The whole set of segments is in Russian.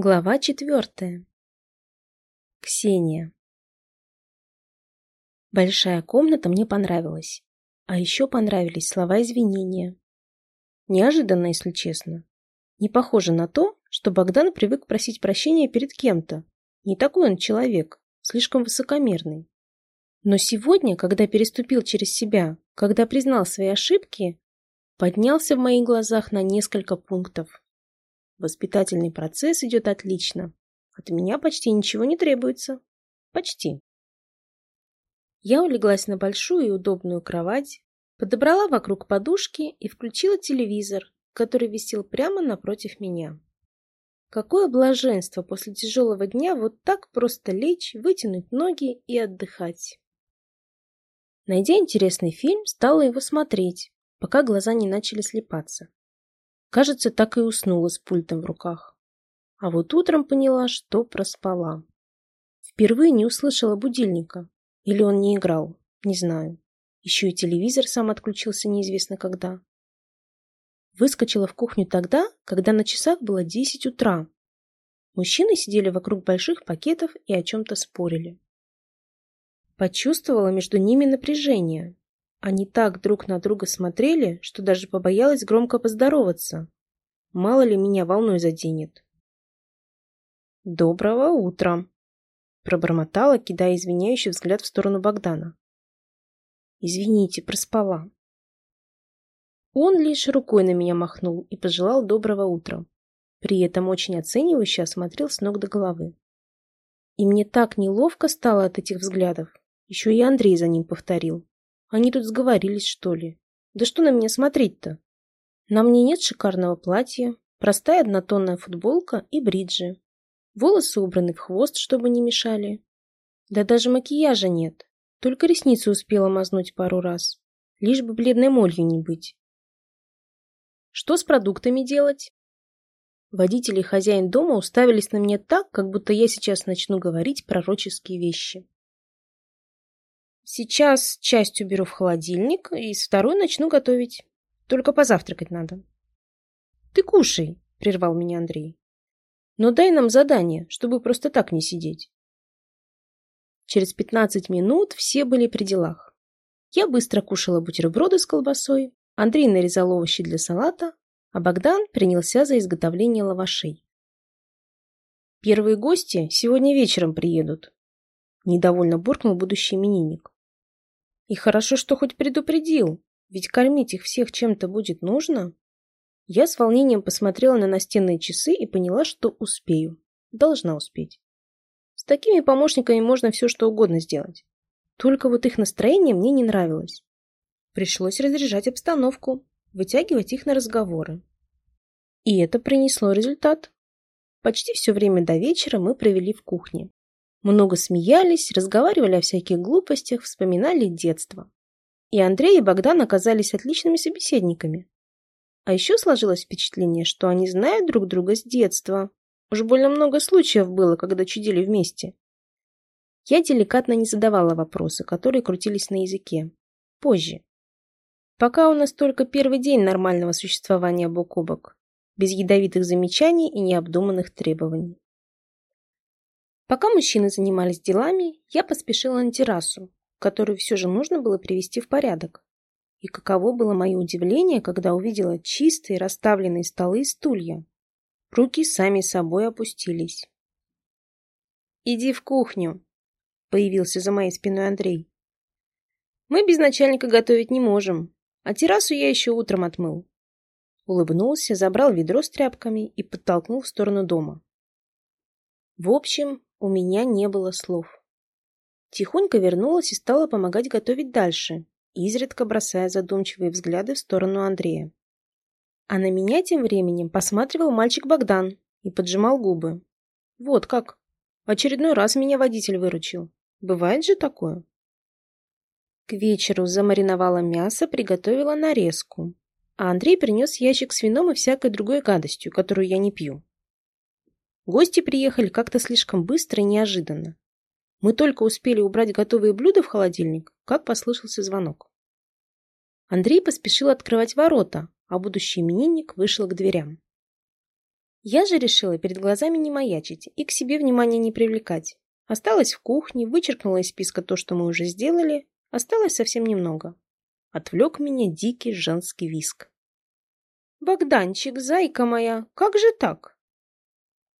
Глава четвертая. Ксения. Большая комната мне понравилась. А еще понравились слова извинения. Неожиданно, если честно. Не похоже на то, что Богдан привык просить прощения перед кем-то. Не такой он человек, слишком высокомерный. Но сегодня, когда переступил через себя, когда признал свои ошибки, поднялся в моих глазах на несколько пунктов. Воспитательный процесс идет отлично. От меня почти ничего не требуется. Почти. Я улеглась на большую и удобную кровать, подобрала вокруг подушки и включила телевизор, который висел прямо напротив меня. Какое блаженство после тяжелого дня вот так просто лечь, вытянуть ноги и отдыхать. Найдя интересный фильм, стала его смотреть, пока глаза не начали слепаться. Кажется, так и уснула с пультом в руках. А вот утром поняла, что проспала. Впервые не услышала будильника. Или он не играл, не знаю. Еще и телевизор сам отключился неизвестно когда. Выскочила в кухню тогда, когда на часах было 10 утра. Мужчины сидели вокруг больших пакетов и о чем-то спорили. Почувствовала между ними напряжение, они так друг на друга смотрели, что даже побоялась громко поздороваться. Мало ли меня волной заденет. «Доброго утра!» Пробормотала, кидая извиняющий взгляд в сторону Богдана. «Извините, проспала». Он лишь рукой на меня махнул и пожелал доброго утра. При этом очень оценивающе осмотрел с ног до головы. И мне так неловко стало от этих взглядов. Еще и Андрей за ним повторил. Они тут сговорились, что ли? Да что на меня смотреть-то? На мне нет шикарного платья, простая однотонная футболка и бриджи. Волосы убраны в хвост, чтобы не мешали. Да даже макияжа нет. Только ресницы успела мазнуть пару раз. Лишь бы бледной молью не быть. Что с продуктами делать? Водитель и хозяин дома уставились на меня так, как будто я сейчас начну говорить пророческие вещи. Сейчас часть уберу в холодильник и с второй начну готовить. Только позавтракать надо. Ты кушай, прервал меня Андрей. Но дай нам задание, чтобы просто так не сидеть. Через пятнадцать минут все были при делах. Я быстро кушала бутерброды с колбасой, Андрей нарезал овощи для салата, а Богдан принялся за изготовление лавашей. Первые гости сегодня вечером приедут. Недовольно буркнул будущий именинник. И хорошо, что хоть предупредил, ведь кормить их всех чем-то будет нужно. Я с волнением посмотрела на настенные часы и поняла, что успею. Должна успеть. С такими помощниками можно все, что угодно сделать. Только вот их настроение мне не нравилось. Пришлось разряжать обстановку, вытягивать их на разговоры. И это принесло результат. Почти все время до вечера мы провели в кухне. Много смеялись, разговаривали о всяких глупостях, вспоминали детство. И Андрей и Богдан оказались отличными собеседниками. А еще сложилось впечатление, что они знают друг друга с детства. Уж больно много случаев было, когда чудили вместе. Я деликатно не задавала вопросы, которые крутились на языке. Позже. Пока у нас только первый день нормального существования бок о бок, без ядовитых замечаний и необдуманных требований. Пока мужчины занимались делами, я поспешила на террасу, которую все же нужно было привести в порядок. И каково было мое удивление, когда увидела чистые расставленные столы и стулья. Руки сами собой опустились. «Иди в кухню», — появился за моей спиной Андрей. «Мы без начальника готовить не можем, а террасу я еще утром отмыл». Улыбнулся, забрал ведро с тряпками и подтолкнул в сторону дома. В общем, у меня не было слов. Тихонько вернулась и стала помогать готовить дальше, изредка бросая задумчивые взгляды в сторону Андрея. А на меня тем временем посматривал мальчик Богдан и поджимал губы. Вот как. очередной раз меня водитель выручил. Бывает же такое? К вечеру замариновала мясо, приготовила нарезку. А Андрей принес ящик с вином и всякой другой гадостью, которую я не пью. Гости приехали как-то слишком быстро и неожиданно. Мы только успели убрать готовые блюда в холодильник, как послышался звонок. Андрей поспешил открывать ворота, а будущий именинник вышел к дверям. Я же решила перед глазами не маячить и к себе внимания не привлекать. Осталась в кухне, вычеркнула из списка то, что мы уже сделали. Осталось совсем немного. Отвлек меня дикий женский виск. «Богданчик, зайка моя, как же так?»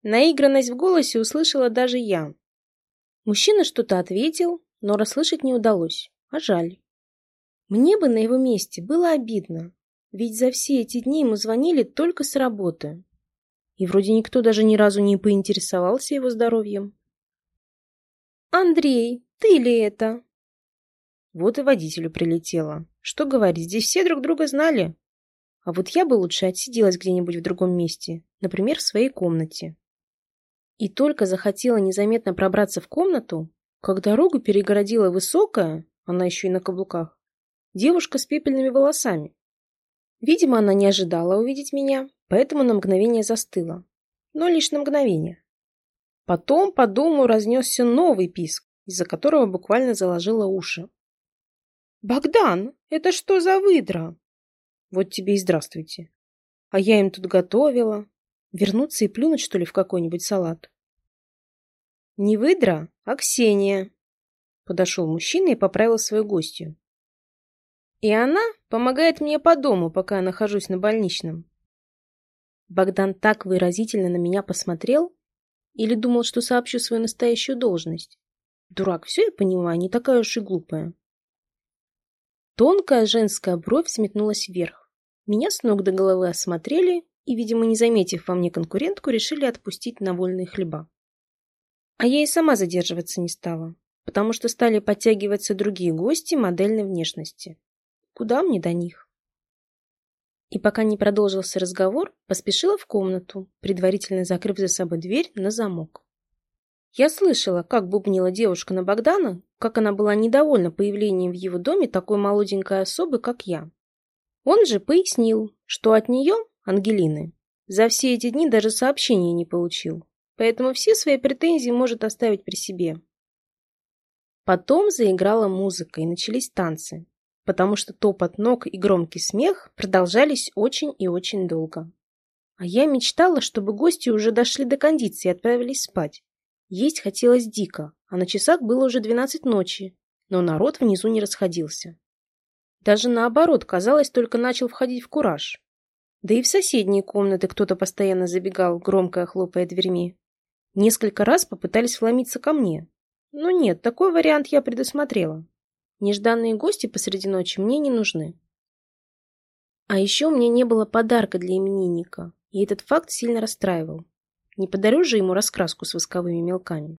Наигранность в голосе услышала даже я. Мужчина что-то ответил, но расслышать не удалось, а жаль. Мне бы на его месте было обидно, ведь за все эти дни ему звонили только с работы. И вроде никто даже ни разу не поинтересовался его здоровьем. «Андрей, ты ли это?» Вот и водителю прилетело. Что говорить, здесь все друг друга знали. А вот я бы лучше отсиделась где-нибудь в другом месте, например, в своей комнате. И только захотела незаметно пробраться в комнату, как дорогу перегородила высокая, она еще и на каблуках, девушка с пепельными волосами. Видимо, она не ожидала увидеть меня, поэтому на мгновение застыла. Но лишь на мгновение. Потом по дому разнесся новый писк, из-за которого буквально заложила уши. «Богдан, это что за выдра?» Вот тебе и здравствуйте. А я им тут готовила. Вернуться и плюнуть, что ли, в какой-нибудь салат? Не выдра, а Ксения. Подошел мужчина и поправил свою гостью. И она помогает мне по дому, пока я нахожусь на больничном. Богдан так выразительно на меня посмотрел или думал, что сообщу свою настоящую должность. Дурак, все я понимаю, не такая уж и глупая. Тонкая женская бровь сметнулась вверх. Меня с ног до головы осмотрели и, видимо, не заметив во мне конкурентку, решили отпустить на вольные хлеба. А я и сама задерживаться не стала, потому что стали подтягиваться другие гости модельной внешности. Куда мне до них? И пока не продолжился разговор, поспешила в комнату, предварительно закрыв за собой дверь на замок. Я слышала, как бубнила девушка на Богдана, как она была недовольна появлением в его доме такой молоденькой особы, как я. Он же пояснил, что от нее, Ангелины, за все эти дни даже сообщения не получил, поэтому все свои претензии может оставить при себе. Потом заиграла музыка и начались танцы, потому что топот ног и громкий смех продолжались очень и очень долго. А я мечтала, чтобы гости уже дошли до кондиции и отправились спать. Есть хотелось дико, а на часах было уже двенадцать ночи, но народ внизу не расходился. Даже наоборот, казалось, только начал входить в кураж. Да и в соседние комнаты кто-то постоянно забегал, громко хлопая дверьми. Несколько раз попытались вломиться ко мне. Но нет, такой вариант я предусмотрела. Нежданные гости посреди ночи мне не нужны. А еще у меня не было подарка для именинника, и этот факт сильно расстраивал. Не подарю же ему раскраску с восковыми мелками.